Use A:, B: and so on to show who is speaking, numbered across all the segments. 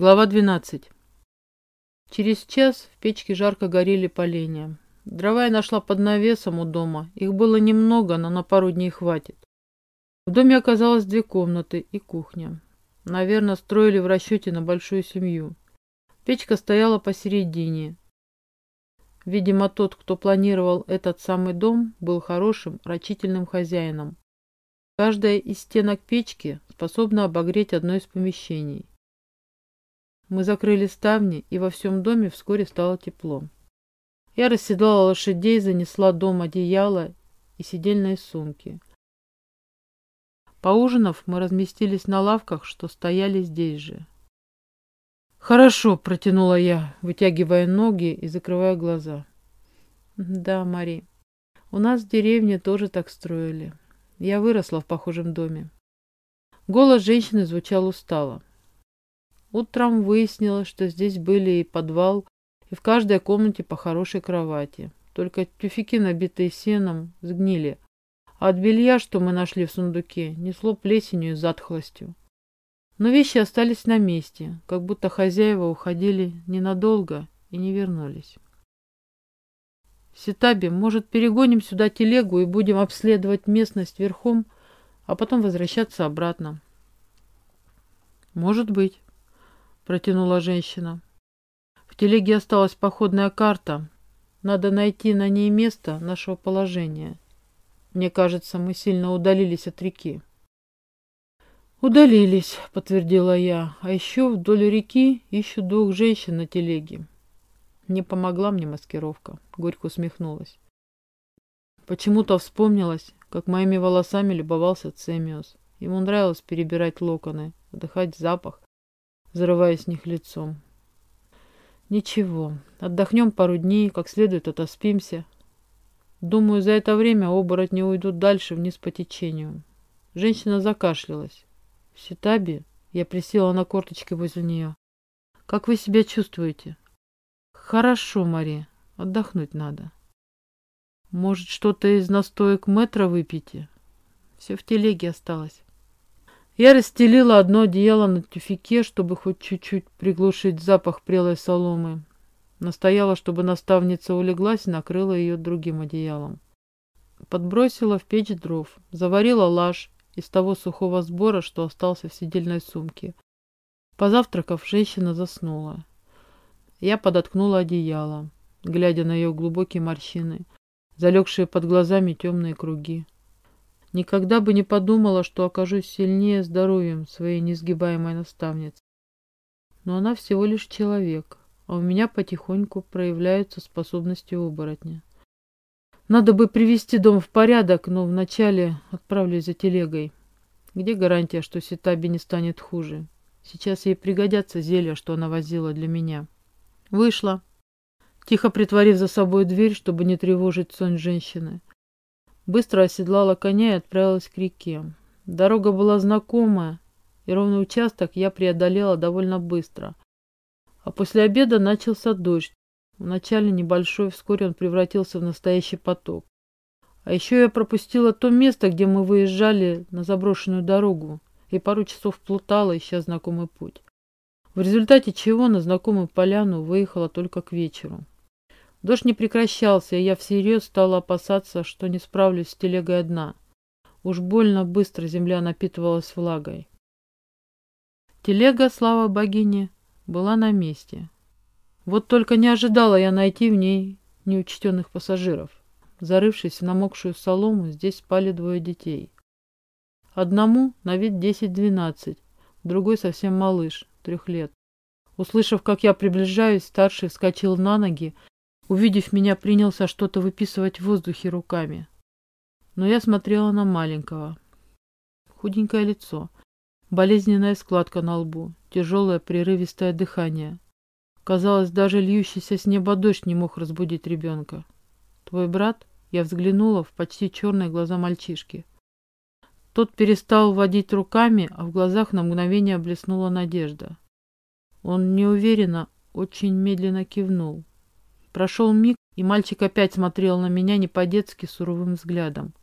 A: Глава 12. Через час в печке жарко горели поленья. Дрова я нашла под навесом у дома. Их было немного, но на пару дней хватит. В доме оказалось две комнаты и кухня. Наверное, строили в расчете на большую семью. Печка стояла посередине. Видимо, тот, кто планировал этот самый дом, был хорошим, рачительным хозяином. Каждая из стенок печки способна обогреть одно из помещений. Мы закрыли ставни, и во всем доме вскоре стало тепло. Я расседлала лошадей, занесла дом одеяло и сидельные сумки. Поужинав, мы разместились на лавках, что стояли здесь же. «Хорошо», — протянула я, вытягивая ноги и закрывая глаза. «Да, Мари, у нас в деревне тоже так строили. Я выросла в похожем доме». Голос женщины звучал устало. Утром выяснилось, что здесь были и подвал, и в каждой комнате по хорошей кровати. Только тюфяки, набитые сеном, сгнили. А от белья, что мы нашли в сундуке, несло плесенью и затхлостью. Но вещи остались на месте, как будто хозяева уходили ненадолго и не вернулись. Ситаби, может, перегоним сюда телегу и будем обследовать местность верхом, а потом возвращаться обратно? Может быть протянула женщина. В телеге осталась походная карта. Надо найти на ней место нашего положения. Мне кажется, мы сильно удалились от реки. «Удалились», — подтвердила я. «А еще вдоль реки ищут двух женщин на телеге». Не помогла мне маскировка. Горько усмехнулась. Почему-то вспомнилось, как моими волосами любовался Цемиус. Ему нравилось перебирать локоны, вдыхать запах, зарываясь в них лицом. Ничего, отдохнем пару дней, как следует отоспимся. Думаю, за это время оборотни уйдут дальше вниз по течению. Женщина закашлялась. Ситаби, я присела на корточки возле нее. Как вы себя чувствуете? Хорошо, Мари, отдохнуть надо. Может, что-то из настоек метра выпьете? Все в телеге осталось. Я расстелила одно одеяло на тюфике, чтобы хоть чуть-чуть приглушить запах прелой соломы. Настояла, чтобы наставница улеглась и накрыла ее другим одеялом. Подбросила в печь дров, заварила лаж из того сухого сбора, что остался в сидельной сумке. Позавтракав, женщина заснула. Я подоткнула одеяло, глядя на ее глубокие морщины, залегшие под глазами темные круги. Никогда бы не подумала, что окажусь сильнее здоровьем своей несгибаемой наставницы. Но она всего лишь человек, а у меня потихоньку проявляются способности оборотня. Надо бы привести дом в порядок, но вначале отправлюсь за телегой. Где гарантия, что Ситаби не станет хуже? Сейчас ей пригодятся зелья, что она возила для меня. Вышла, тихо притворив за собой дверь, чтобы не тревожить сон женщины. Быстро оседлала коня и отправилась к реке. Дорога была знакомая, и ровный участок я преодолела довольно быстро. А после обеда начался дождь. Вначале небольшой, вскоре он превратился в настоящий поток. А еще я пропустила то место, где мы выезжали на заброшенную дорогу, и пару часов плутала, ища знакомый путь. В результате чего на знакомую поляну выехала только к вечеру. Дождь не прекращался, и я всерьез стала опасаться, что не справлюсь с телегой одна. Уж больно быстро земля напитывалась влагой. Телега, слава богине, была на месте. Вот только не ожидала я найти в ней неучтенных пассажиров. Зарывшись в намокшую солому, здесь спали двое детей. Одному на вид 10-12, другой совсем малыш, трех лет. Услышав, как я приближаюсь, старший вскочил на ноги Увидев меня, принялся что-то выписывать в воздухе руками. Но я смотрела на маленького. Худенькое лицо, болезненная складка на лбу, тяжелое прерывистое дыхание. Казалось, даже льющийся с неба дождь не мог разбудить ребенка. «Твой брат?» Я взглянула в почти черные глаза мальчишки. Тот перестал водить руками, а в глазах на мгновение блеснула надежда. Он неуверенно, очень медленно кивнул. Прошел миг, и мальчик опять смотрел на меня не по-детски суровым взглядом.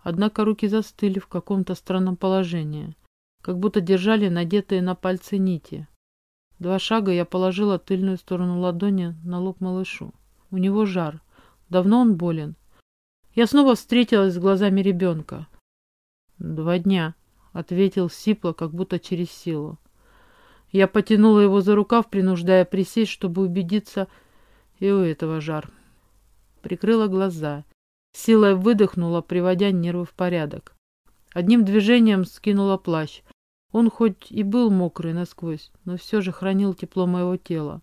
A: Однако руки застыли в каком-то странном положении, как будто держали надетые на пальцы нити. Два шага я положила тыльную сторону ладони на лоб малышу. У него жар. Давно он болен. Я снова встретилась с глазами ребенка. «Два дня», — ответил Сипло, как будто через силу. Я потянула его за рукав, принуждая присесть, чтобы убедиться, и у этого жар. Прикрыла глаза. Силой выдохнула, приводя нервы в порядок. Одним движением скинула плащ. Он хоть и был мокрый насквозь, но все же хранил тепло моего тела.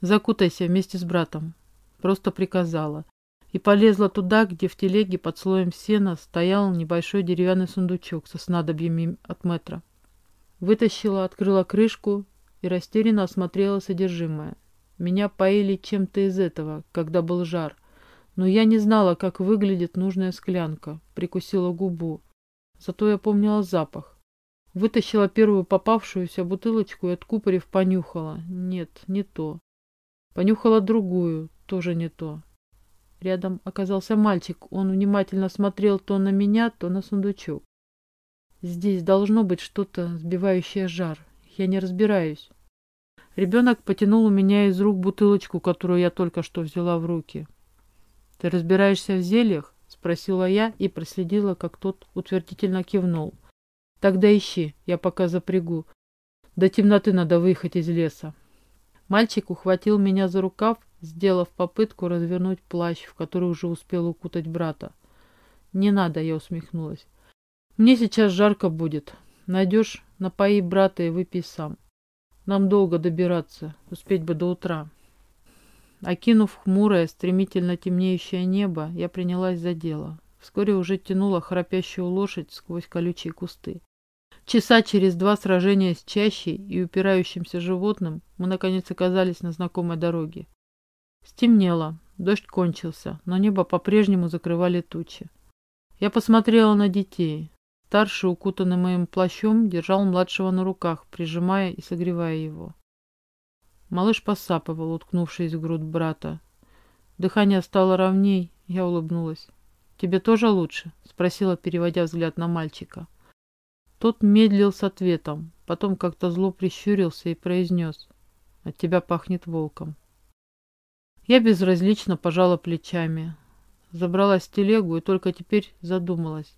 A: «Закутайся вместе с братом», — просто приказала. И полезла туда, где в телеге под слоем сена стоял небольшой деревянный сундучок со снадобьями от метра. Вытащила, открыла крышку и растерянно осмотрела содержимое. Меня поили чем-то из этого, когда был жар. Но я не знала, как выглядит нужная склянка. Прикусила губу. Зато я помнила запах. Вытащила первую попавшуюся бутылочку и, откупорив, понюхала. Нет, не то. Понюхала другую, тоже не то. Рядом оказался мальчик. Он внимательно смотрел то на меня, то на сундучок. Здесь должно быть что-то, сбивающее жар. Я не разбираюсь. Ребенок потянул у меня из рук бутылочку, которую я только что взяла в руки. «Ты разбираешься в зельях?» — спросила я и проследила, как тот утвердительно кивнул. Тогда ищи, я пока запрягу. До темноты надо выехать из леса. Мальчик ухватил меня за рукав, сделав попытку развернуть плащ, в который уже успел укутать брата. «Не надо», — я усмехнулась. «Мне сейчас жарко будет. Найдешь, напои брата и выпей сам. Нам долго добираться, успеть бы до утра». Окинув хмурое, стремительно темнеющее небо, я принялась за дело. Вскоре уже тянула храпящую лошадь сквозь колючие кусты. Часа через два сражения с чащей и упирающимся животным мы наконец оказались на знакомой дороге. Стемнело, дождь кончился, но небо по-прежнему закрывали тучи. Я посмотрела на детей. Старший, укутанный моим плащом, держал младшего на руках, прижимая и согревая его. Малыш посапывал, уткнувшись в грудь брата. Дыхание стало ровней, я улыбнулась. «Тебе тоже лучше?» — спросила, переводя взгляд на мальчика. Тот медлил с ответом, потом как-то зло прищурился и произнес «От тебя пахнет волком». Я безразлично пожала плечами, забралась в телегу и только теперь задумалась.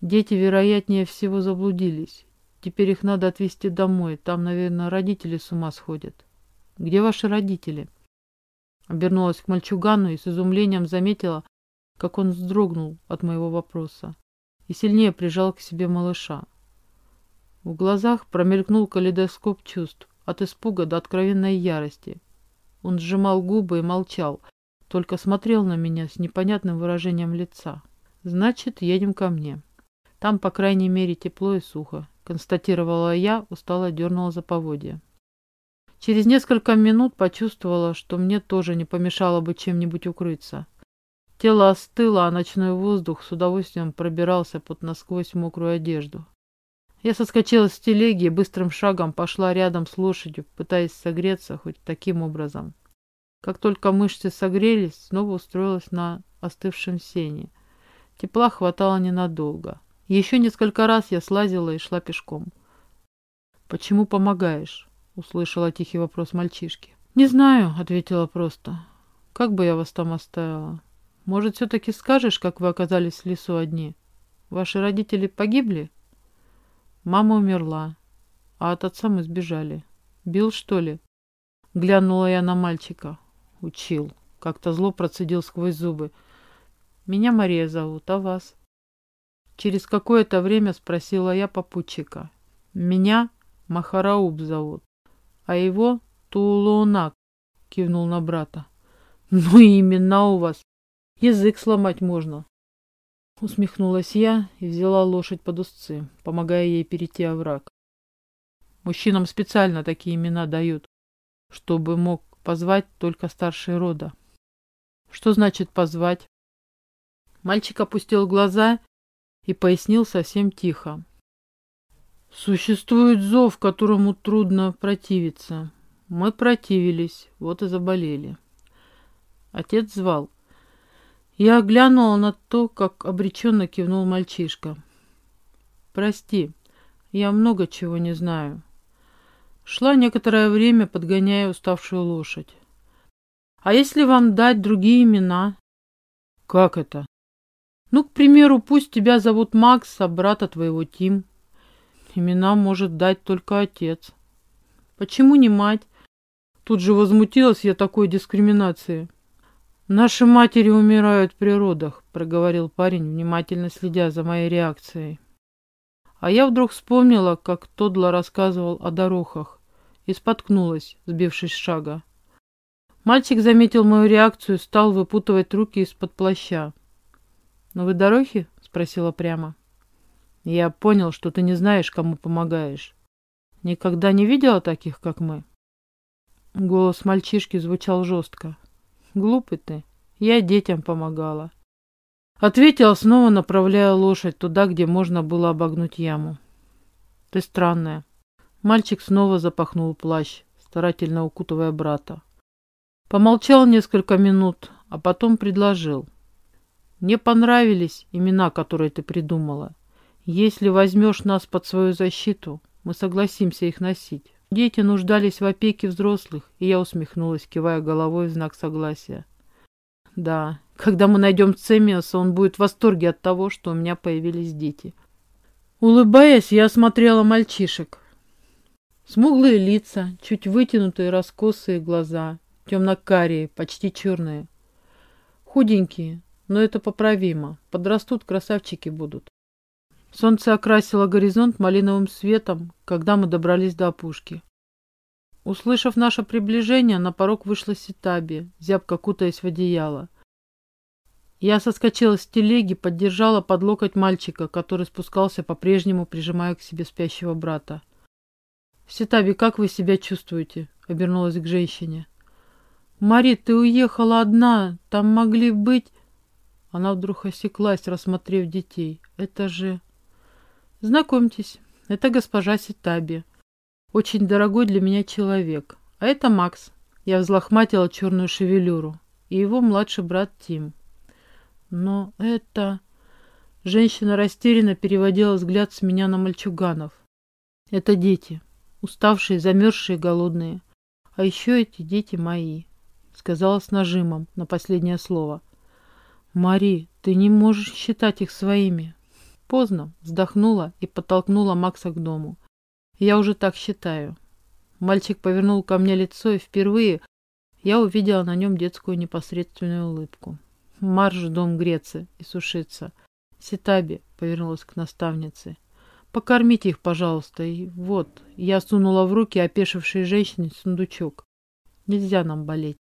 A: Дети, вероятнее всего, заблудились. Теперь их надо отвезти домой, там, наверное, родители с ума сходят. Где ваши родители? Обернулась к мальчугану и с изумлением заметила, как он вздрогнул от моего вопроса и сильнее прижал к себе малыша. В глазах промелькнул калейдоскоп чувств, от испуга до откровенной ярости. Он сжимал губы и молчал, только смотрел на меня с непонятным выражением лица. «Значит, едем ко мне. Там, по крайней мере, тепло и сухо», — констатировала я, устало дернула за поводья. Через несколько минут почувствовала, что мне тоже не помешало бы чем-нибудь укрыться. Тело остыло, а ночной воздух с удовольствием пробирался под насквозь мокрую одежду. Я соскочила с телеги и быстрым шагом пошла рядом с лошадью, пытаясь согреться хоть таким образом. Как только мышцы согрелись, снова устроилась на остывшем сене. Тепла хватало ненадолго. Еще несколько раз я слазила и шла пешком. «Почему помогаешь?» — услышала тихий вопрос мальчишки. «Не знаю», — ответила просто. «Как бы я вас там оставила? Может, все-таки скажешь, как вы оказались в лесу одни? Ваши родители погибли?» Мама умерла, а от отца мы сбежали. Бил, что ли? Глянула я на мальчика. Учил. Как-то зло процедил сквозь зубы. Меня Мария зовут, а вас? Через какое-то время спросила я попутчика. Меня Махарауб зовут, а его Тулунак, кивнул на брата. Ну и имена у вас. Язык сломать можно. Усмехнулась я и взяла лошадь под узцы, помогая ей перейти овраг. Мужчинам специально такие имена дают, чтобы мог позвать только старший рода. Что значит позвать? Мальчик опустил глаза и пояснил совсем тихо. Существует зов, которому трудно противиться. Мы противились, вот и заболели. Отец звал. Я оглянула на то, как обреченно кивнул мальчишка. «Прости, я много чего не знаю. Шла некоторое время, подгоняя уставшую лошадь. А если вам дать другие имена? Как это? Ну, к примеру, пусть тебя зовут Макс, а брата твоего Тим. Имена может дать только отец. Почему не мать? Тут же возмутилась я такой дискриминации. Наши матери умирают при родах, проговорил парень, внимательно следя за моей реакцией. А я вдруг вспомнила, как Тодла рассказывал о дорохах, и споткнулась, сбившись с шага. Мальчик заметил мою реакцию и стал выпутывать руки из-под плаща. «Но вы дорохи?» — спросила прямо. «Я понял, что ты не знаешь, кому помогаешь. Никогда не видела таких, как мы?» Голос мальчишки звучал жестко. «Глупый ты. Я детям помогала. Ответила, снова направляя лошадь туда, где можно было обогнуть яму. Ты странная. Мальчик снова запахнул плащ, старательно укутывая брата. Помолчал несколько минут, а потом предложил. Мне понравились имена, которые ты придумала. Если возьмешь нас под свою защиту, мы согласимся их носить. Дети нуждались в опеке взрослых, и я усмехнулась, кивая головой в знак согласия. Да, когда мы найдем Цемиаса, он будет в восторге от того, что у меня появились дети. Улыбаясь, я осмотрела мальчишек. Смуглые лица, чуть вытянутые раскосые глаза, темно-карие, почти черные. Худенькие, но это поправимо. Подрастут, красавчики будут. Солнце окрасило горизонт малиновым светом, когда мы добрались до опушки. Услышав наше приближение, на порог вышла Ситаби, зябко кутаясь в одеяло. Я соскочила с телеги, поддержала под локоть мальчика, который спускался по-прежнему, прижимая к себе спящего брата. «Ситаби, как вы себя чувствуете?» — обернулась к женщине. «Мари, ты уехала одна, там могли быть...» Она вдруг осеклась, рассмотрев детей. «Это же...» «Знакомьтесь, это госпожа Ситаби очень дорогой для меня человек. А это Макс. Я взлохматила черную шевелюру. И его младший брат Тим. Но это... Женщина растерянно переводила взгляд с меня на мальчуганов. Это дети. Уставшие, замерзшие, голодные. А еще эти дети мои. Сказала с нажимом на последнее слово. Мари, ты не можешь считать их своими. Поздно. Вздохнула и подтолкнула Макса к дому. Я уже так считаю. Мальчик повернул ко мне лицо, и впервые я увидела на нем детскую непосредственную улыбку. Марш в дом греться и сушиться. Ситаби повернулась к наставнице. Покормите их, пожалуйста. И вот, я сунула в руки опешившей женщине сундучок. Нельзя нам болеть.